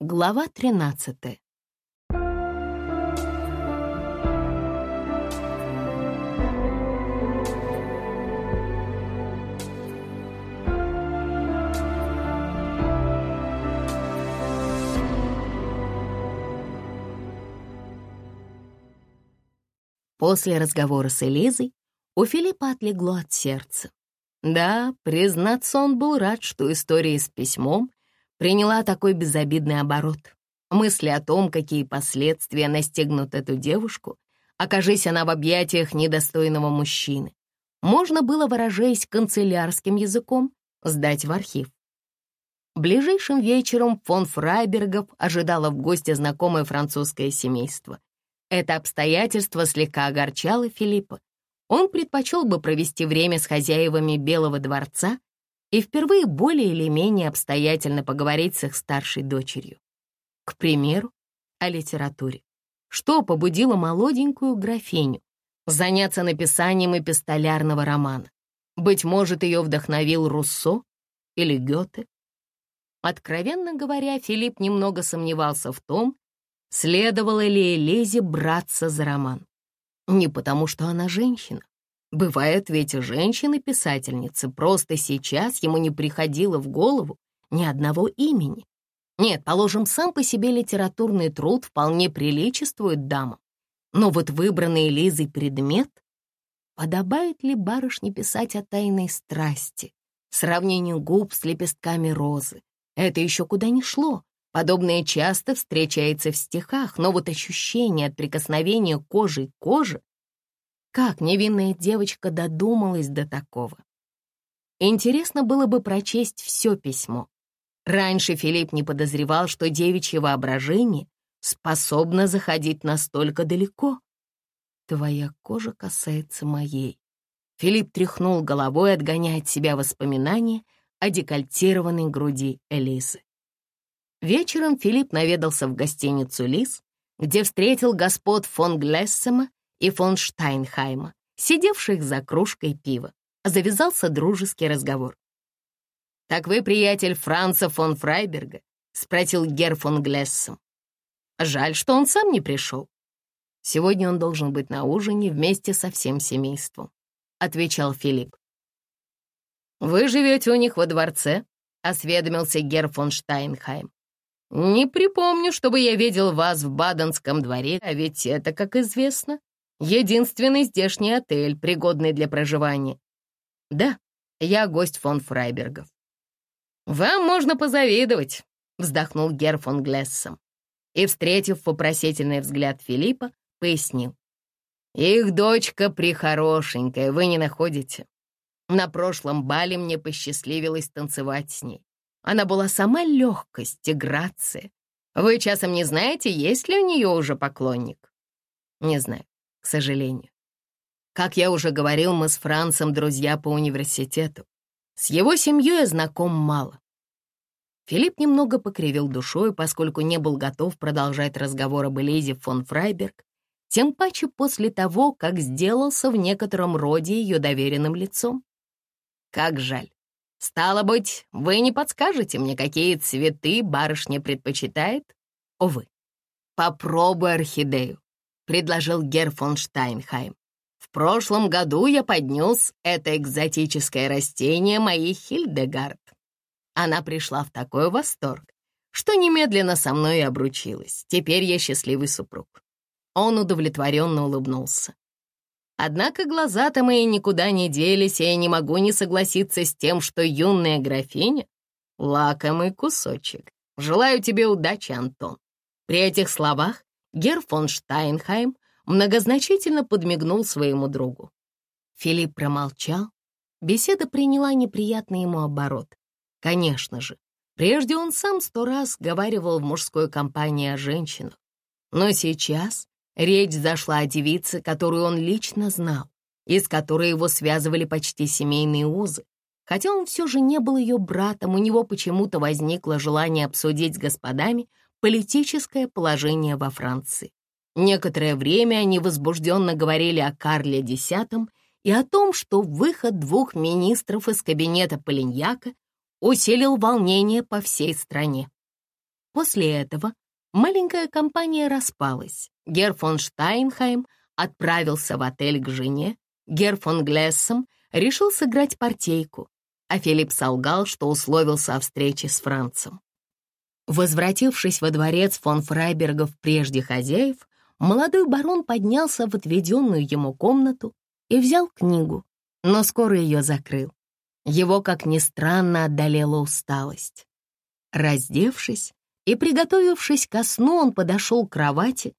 Глава 13 После разговора с Элизой у Филиппа отлегло от сердца. Да, признаться, он был рад, что история с письмом приняла такой безобидный оборот. Мысли о том, какие последствия настигнут эту девушку, окажись она в объятиях недостойного мужчины, можно было, выражаясь канцелярским языком, сдать в архив. Ближайшим вечером фон Фрайбергов ожидало в гости знакомое французское семейство. Это обстоятельство слегка огорчало Филиппа. Он предпочел бы провести время с хозяевами Белого дворца и впервые более или менее обстоятельно поговорить с их старшей дочерью. К примеру, о литературе. Что побудило молоденькую графиню заняться написанием эпистолярного романа? Быть может, ее вдохновил Руссо или Гёте? Откровенно говоря, Филипп немного сомневался в том, следовало ли Элезе браться за роман. Не потому, что она женщина, Бывают ведь и женщины-писательницы, просто сейчас ему не приходило в голову ни одного имени. Нет, положим, сам по себе литературный труд вполне приличествует дамам. Но вот выбранный Лизой предмет, подобает ли барышне писать о тайной страсти, сравнению губ с лепестками розы? Это еще куда ни шло. Подобное часто встречается в стихах, но вот ощущение от прикосновения кожи к коже как невинная девочка додумалась до такого? Интересно было бы прочесть все письмо. Раньше Филипп не подозревал, что девичье воображение способно заходить настолько далеко. Твоя кожа касается моей. Филипп тряхнул головой, отгоняя от себя воспоминания о декольтированной груди Элизы. Вечером Филипп наведался в гостиницу «Лис», где встретил господ фон Глессема и фон Штайнхайма, сидевших за кружкой пива. Завязался дружеский разговор. «Так вы приятель Франца фон Фрайберга?» — спросил Гер фон Глессом. «Жаль, что он сам не пришел. Сегодня он должен быть на ужине вместе со всем семейством», — отвечал Филипп. «Вы живете у них во дворце?» — осведомился Гер фон Штайнхайм. «Не припомню, чтобы я видел вас в Баденском дворе, а ведь это, как известно, Единственный здешний отель, пригодный для проживания. Да, я гость фон Фрайбергов. Вам можно позавидовать, вздохнул Гер фон Глессом. И, встретив вопросительный взгляд Филиппа, пояснил. Их дочка прихорошенькая, вы не находите? На прошлом бале мне посчастливилось танцевать с ней. Она была сама легкость и грация. Вы часом не знаете, есть ли у нее уже поклонник? Не знаю к сожалению. Как я уже говорил, мы с Францем друзья по университету. С его семьей я знаком мало. Филипп немного покривил душой, поскольку не был готов продолжать разговор об Элизе фон Фрайберг, тем паче после того, как сделался в некотором роде ее доверенным лицом. Как жаль. Стало быть, вы не подскажете мне, какие цветы барышня предпочитает? Увы. Попробуй орхидею предложил Гер фон Штайнхайм. «В прошлом году я поднес это экзотическое растение моей Хильдегард. Она пришла в такой восторг, что немедленно со мной обручилась. Теперь я счастливый супруг». Он удовлетворенно улыбнулся. Однако глаза-то мои никуда не делись, и я не могу не согласиться с тем, что юная графиня — лакомый кусочек. Желаю тебе удачи, Антон. При этих словах Гер фон Штайнхайм многозначительно подмигнул своему другу. Филипп промолчал. Беседа приняла неприятный ему оборот. Конечно же, прежде он сам сто раз говаривал в мужской компании о женщинах. Но сейчас речь зашла о девице, которую он лично знал, и с которой его связывали почти семейные узы. Хотя он все же не был ее братом, у него почему-то возникло желание обсудить с господами политическое положение во Франции. Некоторое время они возбужденно говорили о Карле X и о том, что выход двух министров из кабинета Полиньяка усилил волнение по всей стране. После этого маленькая компания распалась. Гер фон Штайнхайм отправился в отель к жене, Гер фон Глессом решил сыграть партейку, а Филипп солгал, что условился о встрече с Францем. Возвратившись во дворец фон Фрайбергов прежде хозяев, молодой барон поднялся в отведенную ему комнату и взял книгу, но скоро ее закрыл. Его, как ни странно, одолела усталость. Раздевшись и приготовившись ко сну, он подошел к кровати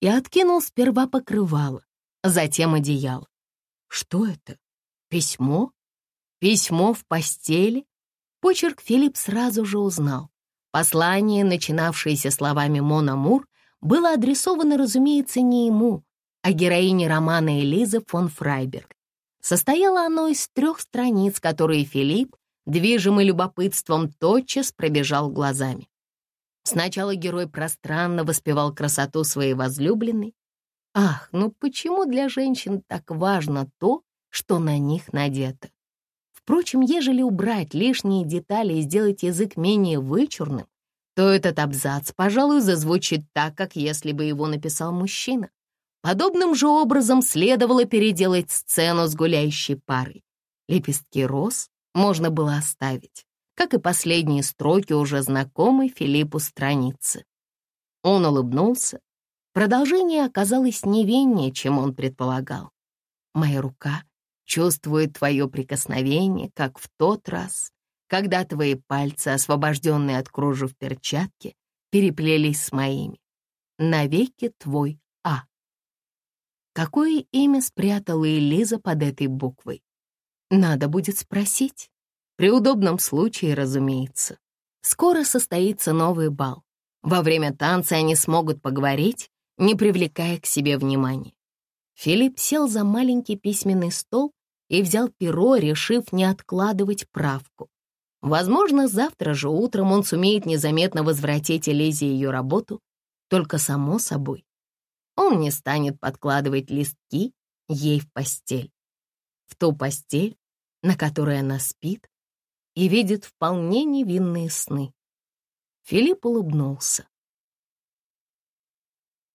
и откинул сперва покрывало, затем одеяло. Что это? Письмо? Письмо в постели? Почерк Филипп сразу же узнал. Послание, начинавшееся словами «Мон Амур», было адресовано, разумеется, не ему, а героине романа Элизы фон Фрайберг. Состояло оно из трех страниц, которые Филипп, движимый любопытством, тотчас пробежал глазами. Сначала герой пространно воспевал красоту своей возлюбленной. Ах, ну почему для женщин так важно то, что на них надето? Впрочем, ежели убрать лишние детали и сделать язык менее вычурным, то этот абзац, пожалуй, зазвучит так, как если бы его написал мужчина. Подобным же образом следовало переделать сцену с гуляющей парой. Лепестки роз можно было оставить, как и последние строки уже знакомой Филиппу страницы. Он улыбнулся. Продолжение оказалось невиннее, чем он предполагал. Моя рука чувствует твое прикосновение, как в тот раз, когда твои пальцы, освобожденные от кружев перчатки, переплелись с моими. Навеки твой А. Какое имя спрятала Элиза под этой буквой? Надо будет спросить. При удобном случае, разумеется. Скоро состоится новый бал. Во время танца они смогут поговорить, не привлекая к себе внимания. Филипп сел за маленький письменный стол и взял перо, решив не откладывать правку. Возможно, завтра же утром он сумеет незаметно возвратить Элизе ее работу, только само собой. Он не станет подкладывать листки ей в постель. В ту постель, на которой она спит и видит вполне невинные сны. Филипп улыбнулся.